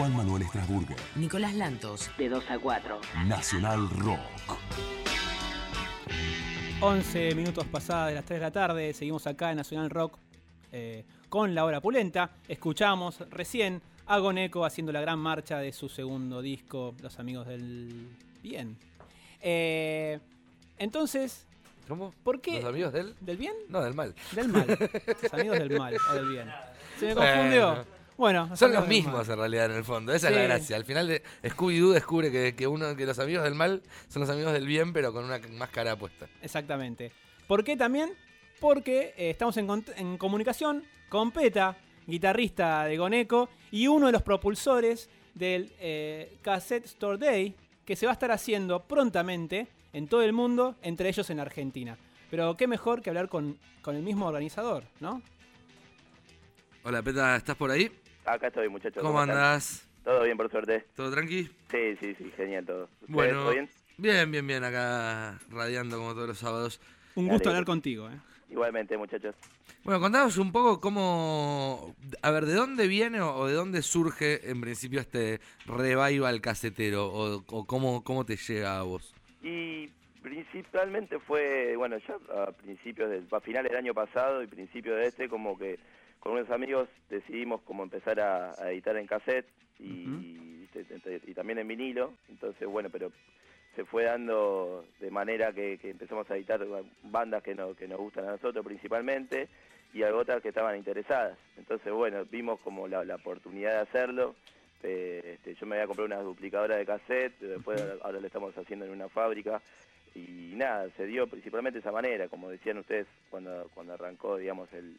Juan Manuel Estrasburgo. Nicolás Lantos, de 2 a 4. Nacional Rock. 11 minutos pasadas de las 3 de la tarde, seguimos acá en Nacional Rock eh, con la hora pulenta. Escuchamos recién a Goneco haciendo la gran marcha de su segundo disco, Los Amigos del Bien. Eh, entonces, ¿Cómo? ¿por qué? ¿Los amigos del? ¿Del bien? No, del mal. Del mal. Los amigos del mal o del bien. ¿Se me confundió? Bueno. Bueno, Son los mismos en realidad en el fondo, esa es la gracia. Al final de Scooby-Doo descubre que, que uno que los amigos del mal son los amigos del bien, pero con una máscara puesta. Exactamente. ¿Por qué también? Porque eh, estamos en comunicación con Peta, guitarrista de Goneco, y uno de los propulsores del eh, Cassette Store Day, que se va a estar haciendo prontamente en todo el mundo, entre ellos en Argentina. Pero qué mejor que hablar con, con el mismo organizador, ¿no? Hola Peta, ¿estás por ahí? Acá estoy, muchachos. ¿Cómo están? andás? Todo bien, por suerte. ¿Todo tranqui? Sí, sí, sí, genial todo. ¿Ustedes, Bueno, ¿Todo bien? bien, bien, bien, acá radiando como todos los sábados. Un Dale. gusto hablar contigo. ¿eh? Igualmente, muchachos. Bueno, contanos un poco cómo, a ver, ¿de dónde viene o, o de dónde surge en principio este revival casetero o, o cómo, cómo te llega a vos? Y principalmente fue, bueno, ya a principios del, a finales del año pasado y principios de este, como que con unos amigos decidimos como empezar a, a editar en cassette y, también en vinilo. Entonces, bueno, pero se fue dando de manera que, que empezamos a editar bandas que, no, que nos gustan a nosotros principalmente y a otras que estaban interesadas. Entonces, bueno, vimos como la, la oportunidad de hacerlo. Eh, este, yo me había comprado una duplicadora de cassette, después ahora, ahora lo estamos haciendo en una fábrica y nada, se dio principalmente de esa manera, como decían ustedes cuando, cuando arrancó, digamos, el,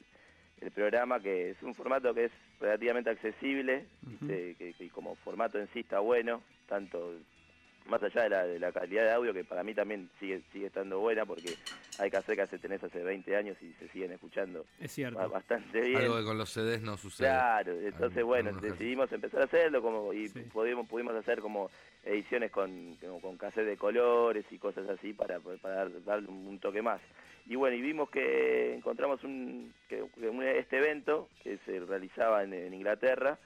el programa, que es un formato que es relativamente accesible, ¿viste? que, que como formato en sí está bueno, tanto más allá de la, de la calidad de audio, que para mí también sigue sigue estando buena, porque hay cassette que tenés hace 20 años y se siguen escuchando Es cierto. ba- bastante bien. Algo que con los CDs no sucede. Claro, entonces bueno, casos. decidimos empezar a hacerlo como y Sí. pudimos, pudimos hacer como ediciones con, como con cassette de colores y cosas así para, para dar- darle un toque más. Y bueno, y vimos que encontramos un, que, que un- este evento que se realizaba en, en Inglaterra,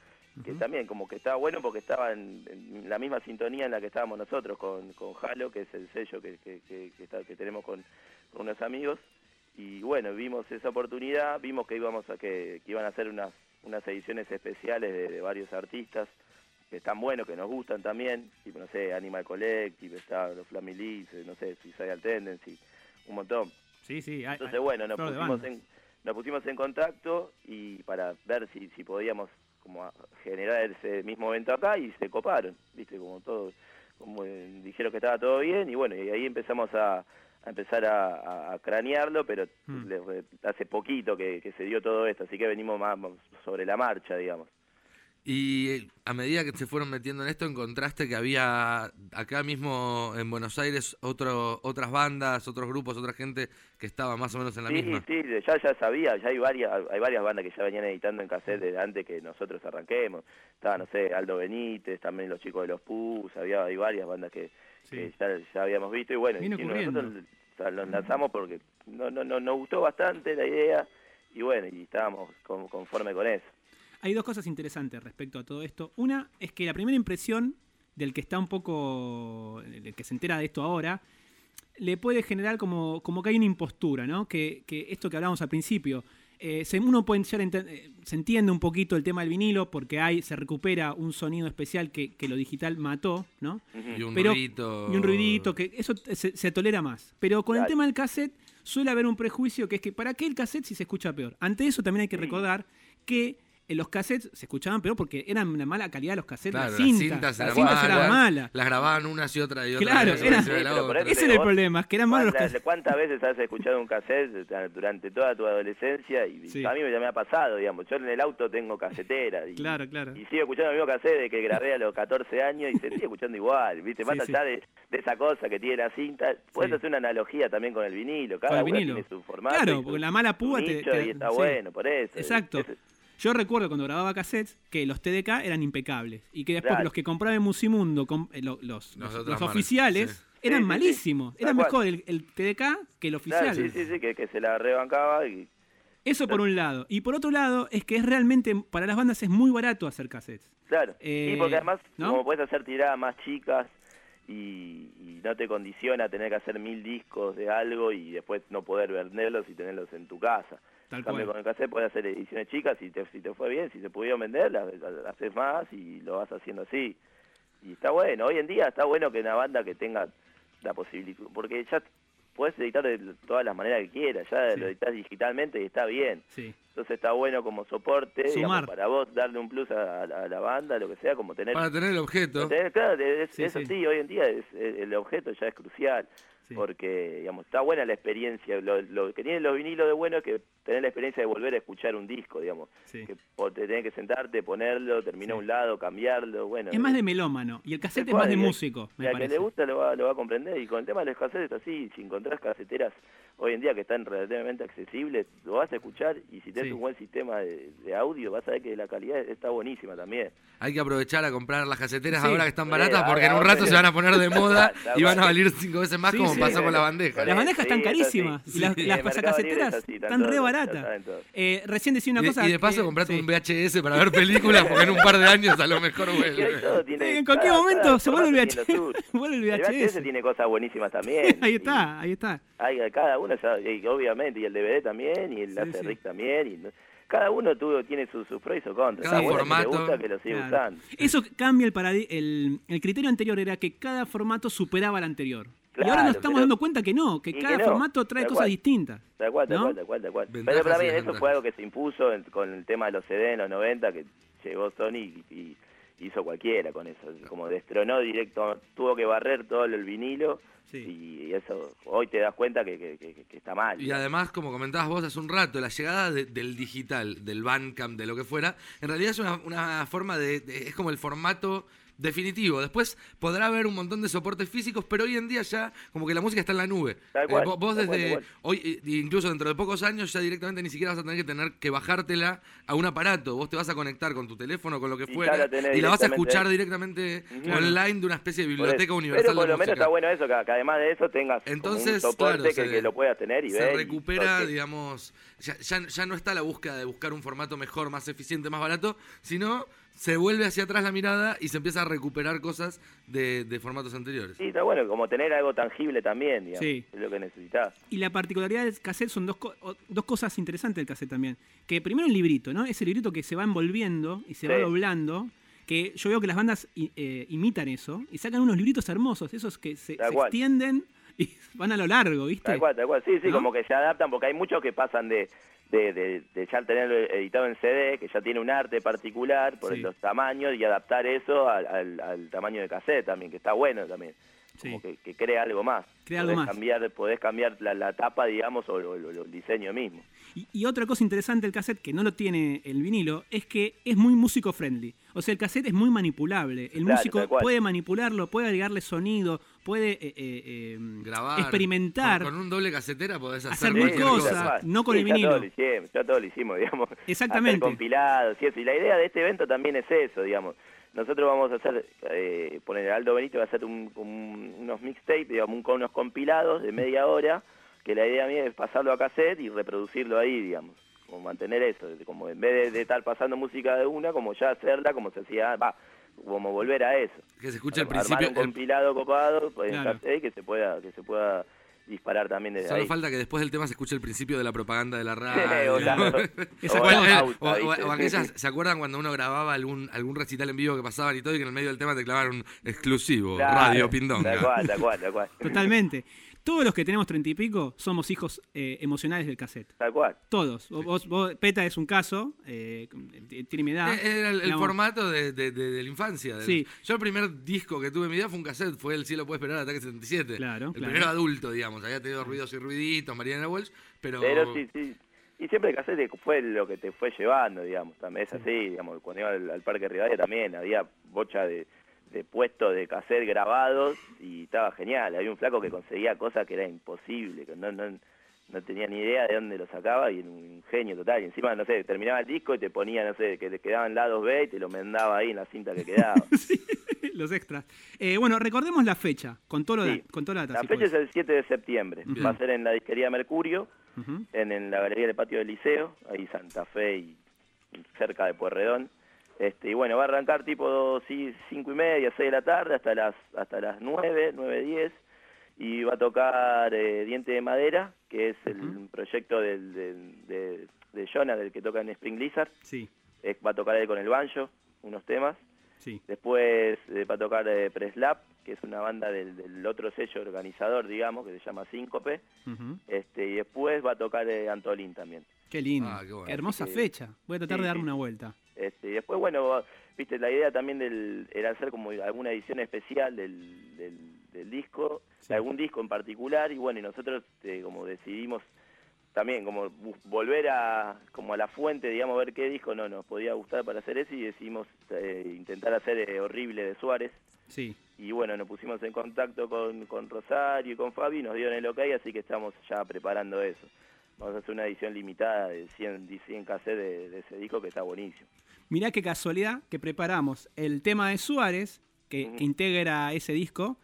que también como que estaba bueno porque estaba en, en la misma sintonía en la que estábamos nosotros con, con Halo, que es el sello que, que, que- que está- que tenemos con, con unos amigos. Y bueno, vimos esa oportunidad, vimos que íbamos a que, iban a hacer unas, unas ediciones especiales de, de varios artistas que están buenos, que nos gustan también, tipo, no sé, Animal Collective, está los Flammy no sé, Suicidal Tendency, un montón. Sí, sí. hay- Entonces, bueno, nos pusimos, en, nos pusimos en contacto y para ver si, si podíamos como a- generar ese mismo evento acá y se coparon, viste, como todo, como eh, dijeron que estaba todo bien y bueno, y ahí empezamos a, a empezar a, cranearlo, pero Hmm. le- hace poquito que, que se dio todo esto, así que venimos más sobre la marcha, digamos. Y a medida que se fueron metiendo en esto, encontraste que había acá mismo en Buenos Aires otro, otras bandas, otros grupos, otra gente que estaba más o menos en la sí, misma. sí, ya ya sabía, ya hay varias hay varias bandas que ya venían editando en cassette desde antes que nosotros arranquemos. Estaba, no sé, Aldo Benítez, también los chicos de los Pus, había hay varias bandas que, que ya, ya habíamos visto y bueno, y nosotros los lanzamos porque no, no, no, nos gustó bastante la idea y bueno, y estábamos con- conforme con eso. Hay dos cosas interesantes respecto a todo esto. Una es que la primera impresión del que está un poco, el que se entera de esto ahora, le puede generar como, como que hay una impostura, ¿no? Que, que esto que hablábamos al principio, eh, se, uno puede llegar a enten- eh, se entiende un poquito el tema del vinilo porque hay, se recupera un sonido especial que, que lo digital mató, ¿no? Y un Pero- ruidito. Y un ruidito, que eso se, se tolera más. Pero con el tema del cassette suele haber un prejuicio que es que ¿para qué el cassette si se escucha peor? Ante eso también hay que recordar que en los cassettes se escuchaban peor porque eran una mala calidad los cassettes, Claro, las las cintas. las eran cintas eran malas, malas. Las grababan unas y otras y otras. Claro, era- Sí, pero Ese era el problema, es que eran malos los ¿Cuántas, cassettes. cuántas veces has escuchado un cassette durante toda tu adolescencia? Y Sí. a mí ya me ha pasado, digamos. Yo en el auto tengo casetera. Y, Claro, claro. Y sigo escuchando el mismo cassette de que grabé a los 14 años y se sigue escuchando igual, ¿viste? Más Sí, sí. allá de, de esa cosa que tiene la cinta, puedes Sí. hacer una analogía también con el vinilo. Cada uno vinilo. tiene su formato. Claro, porque la mala púa te- te- Y está sí. bueno, por eso. Exacto. Es- Yo recuerdo cuando grababa cassettes que los TDK eran impecables y que después Claro. los que compraba en Musimundo, com- eh, lo- los, los- oficiales, sí. eran Sí, sí, sí. malísimos. Tal Era cual. mejor el, el TDK que el oficial. Claro, sí, sí, sí, que, que se la rebancaba y Eso por un lado. Y por otro lado, es que es realmente, para las bandas es muy barato hacer cassettes. Claro. Eh, sí, porque además, ¿no? como puedes hacer tiradas más chicas y, y no te condiciona tener que hacer mil discos de algo y después no poder venderlos y tenerlos en tu casa. Tal cambio, cual. con el cassette puedes hacer ediciones chicas y te, si te fue bien, si se pudieron vender, las, las haces más y lo vas haciendo así. Y está bueno. Hoy en día está bueno que una banda que tenga la posibilidad, porque ya puedes editar de todas las maneras que quieras, ya Sí. lo editas digitalmente y está bien. Sí. Entonces está bueno como soporte, digamos, Sumar. para vos darle un plus a, a la- a la banda, lo que sea, como tener... Para tener el objeto. tener- claro, es- Sí, eso sí. sí. hoy en día es, es- el objeto ya es crucial, Sí. porque digamos está buena la experiencia. Lo, lo que tienen los vinilos de bueno es que tener la experiencia de volver a escuchar un disco, digamos. Sí. Que te tenés que sentarte, ponerlo, terminar Sí. a un lado, cambiarlo, bueno. Es más de melómano. Y el cassette es más de músico, y me a parece. quien le gusta lo va, lo va a comprender. Y con el tema de los cassettes es así, si encontrás caseteras hoy en día que están relativamente accesibles, lo vas a escuchar y si tenés Sí. un buen sistema de, de audio, vas a ver que la calidad está buenísima también. Hay que aprovechar a comprar las caseteras Sí. ahora que están baratas porque en un rato se van a poner de moda y van a valer cinco veces más Sí, como sí. pasó con la bandeja. Las bandejas Sí, están carísimas. Y las, Sí, las en Mercado Libre caseteras es así, están están re baratas. Eh, recién decía una Y, cosa. y de paso que- comprate sí. un VHS para ver películas porque en un par de años a lo mejor vuelve. todo tiene- Sí, en cualquier momento se vuelve el VHS. vuelve el El VHS VHS. tiene cosas buenísimas también. ahí y está, ahí está. Hay, cada uno, obviamente, y el DVD también, y el Sí, láser sí. RIC también. Y, cada uno tuvo, tiene sus sus pros y sus contras. Cada formato. Que le gusta, que lo siga Claro. usando. Eso cambia el, el el criterio anterior era que cada formato superaba al anterior. Y ahora nos estamos pero- dando cuenta que no, que cada no, formato trae cosas cual. distintas. Tal cual, tal ¿No? cual, tal cual, tal cual. Ventajas Pero para mí eso fue algo que se impuso en- con el tema de los CD en los 90, que llegó Sony y, y hizo cualquiera con eso. Como destronó directo, tuvo que barrer todo el vinilo Sí. y eso hoy te das cuenta que, que- que- que está mal. Y además, como comentabas vos hace un rato, la llegada de- del digital, del Bandcamp, de lo que fuera, en realidad es una, una forma de, de- Es como el formato definitivo. Después podrá haber un montón de soportes físicos, pero hoy en día ya como que la música está en la nube. Eh, cual, vos desde cual. hoy, eh, incluso dentro de pocos años, ya directamente ni siquiera vas a tener que tener que bajártela a un aparato. Vos te vas a conectar con tu teléfono, con lo que Y fuera, la y la vas a escuchar directamente online de una especie de biblioteca universal Pero por lo menos está bueno eso, que, además de eso tengas Entonces, un soporte claro, que, se- que lo puedas tener y se ver. recupera, digamos, ya, ya, ya no está la búsqueda de buscar un formato mejor, más eficiente, más barato, sino se vuelve hacia atrás la mirada y se empieza a recuperar cosas de, de formatos anteriores. Sí, está bueno, como tener algo tangible también, digamos. Sí. Es lo que necesitas. Y la particularidad del cassette son dos, dos cosas interesantes del cassette también. Que primero el librito, ¿no? Ese librito que se va envolviendo y se va doblando. Que yo veo que las bandas i- eh, imitan eso y sacan unos libritos hermosos, esos que se, extienden y van a lo largo, ¿viste? Tal cual, tal cual. Sí, sí, ¿No? como que se adaptan, porque hay muchos que pasan de, de, de, de ya tenerlo editado en CD, que ya tiene un arte particular por Sí. los tamaños, y adaptar eso al, al, al tamaño de cassette también, que está bueno también. Como que, que crea algo más. Crea algo podés más. Cambiar, podés cambiar la, la tapa, digamos, o, lo- lo- lo- el diseño mismo. Y, y otra cosa interesante del cassette, que no lo tiene el vinilo, es que es muy músico friendly. O sea, el cassette es muy manipulable. El Claro, músico puede manipularlo, puede agregarle sonido, puede eh, eh, eh, Grabar. experimentar. Con, con un doble casetera podés hacer, Hacer cualquier mil cosa. cual. no con Sí, el ya vinilo. todo lo hicimos, ya todo lo hicimos, digamos. Exactamente. Hacer compilados y eso. Y la idea de este evento también es eso, digamos. Nosotros vamos a hacer, eh, poner Aldo Benito va a hacer un- un- unos mixtapes, digamos, un- con unos compilados de media hora, que la idea mía es pasarlo a cassette y reproducirlo ahí, digamos. Como mantener eso, como en vez de, de estar pasando música de una, como ya hacerla, como se hacía, va, como volver a eso. Que se escuche Armar principio. un el- compilado copado pues, en cassette que se pueda, que se pueda disparar también desde Solo ahí. falta que después del tema se escuche el principio de la propaganda de la radio. ¿se acuerdan cuando uno grababa algún, algún recital en vivo que pasaban y todo y que en el medio del tema te clavaron un exclusivo, Claro, Radio Pindonga? Tal cual, tal cual, tal cual. Totalmente. Todos los que tenemos treinta y pico somos hijos eh, emocionales del cassette. Tal cual. Todos. Vos, vos- vos- Peta es un caso, eh, tiene mi edad. Eh, Era el, formato de, de- de- de la infancia. Sí. Yo el primer disco que tuve en mi vida fue un cassette, fue El cielo puede esperar, Ataque 77. Claro, El claro. primero adulto, digamos. Había tenido ruidos y ruiditos, Mariana Walsh, pero... Pero sí, sí. Y siempre el cassette fue lo que te fue llevando, digamos. También es así, digamos. Cuando iba al, al Parque Rivadavia también había bocha de, de puestos de cassette grabados y estaba genial. Había un flaco que conseguía cosas que era imposible, que no, no, no tenía ni idea de dónde lo sacaba y era un genio total. Y encima, no sé, terminaba el disco y te ponía, no sé, que le quedaban lados B y te lo mandaba ahí en la cinta que quedaba. Sí, los extras. Eh, bueno, recordemos la fecha, con todo lo Sí. con toda la data. La si fecha es el 7 de septiembre. Va a ser en la disquería Mercurio. En, en la galería del patio del liceo, ahí Santa Fe y cerca de Pueyrredón. Este, y bueno, va a arrancar tipo sí, cinco y media, seis de la tarde hasta las hasta las nueve, nueve diez y va a tocar eh, Diente de Madera, que es el proyecto del, del- de, de Jonah, del que toca en Spring Lizard. Sí, Eh, va a tocar él con el banjo, unos temas. sí. Después eh, va a tocar eh, Preslap, que es una banda del, del otro sello organizador, digamos, que se llama Síncope. Este, y después va a tocar eh, Antolín también. Qué lindo. Ah, qué bueno. Hermosa fecha. Voy a tratar sí, de darme sí. una vuelta. Este, y después, bueno, viste, la idea también del, era hacer como alguna edición especial del, del, del disco, Sí. de algún disco en particular, y bueno, y nosotros eh, como decidimos también como volver a como a la fuente, digamos, ver qué disco no nos podía gustar para hacer eso, y decidimos eh, intentar hacer eh, Horrible de Suárez, Sí. y bueno, nos pusimos en contacto con, con Rosario y con Fabi, nos dieron el ok, así que estamos ya preparando eso. Vamos a hacer una edición limitada de 100, de 100 cassettes de, de ese disco que está buenísimo. Mirá qué casualidad que preparamos el tema de Suárez, que, integra ese disco,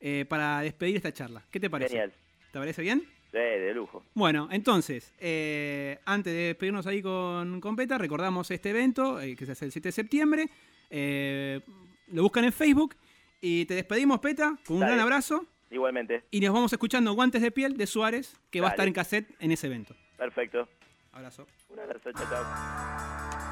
eh, para despedir esta charla. ¿Qué te parece? Genial. ¿Te parece bien? Sí, de lujo. Bueno, entonces, eh, antes de despedirnos ahí con, con Peta, recordamos este evento eh, que se hace el 7 de septiembre. Lo buscan en Facebook y te despedimos, Peta, con un Dale. gran abrazo. Igualmente. Y nos vamos escuchando Guantes de Piel de Suárez, que va a estar en cassette en ese evento. Perfecto. Abrazo. Un abrazo, chao, chao.